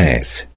days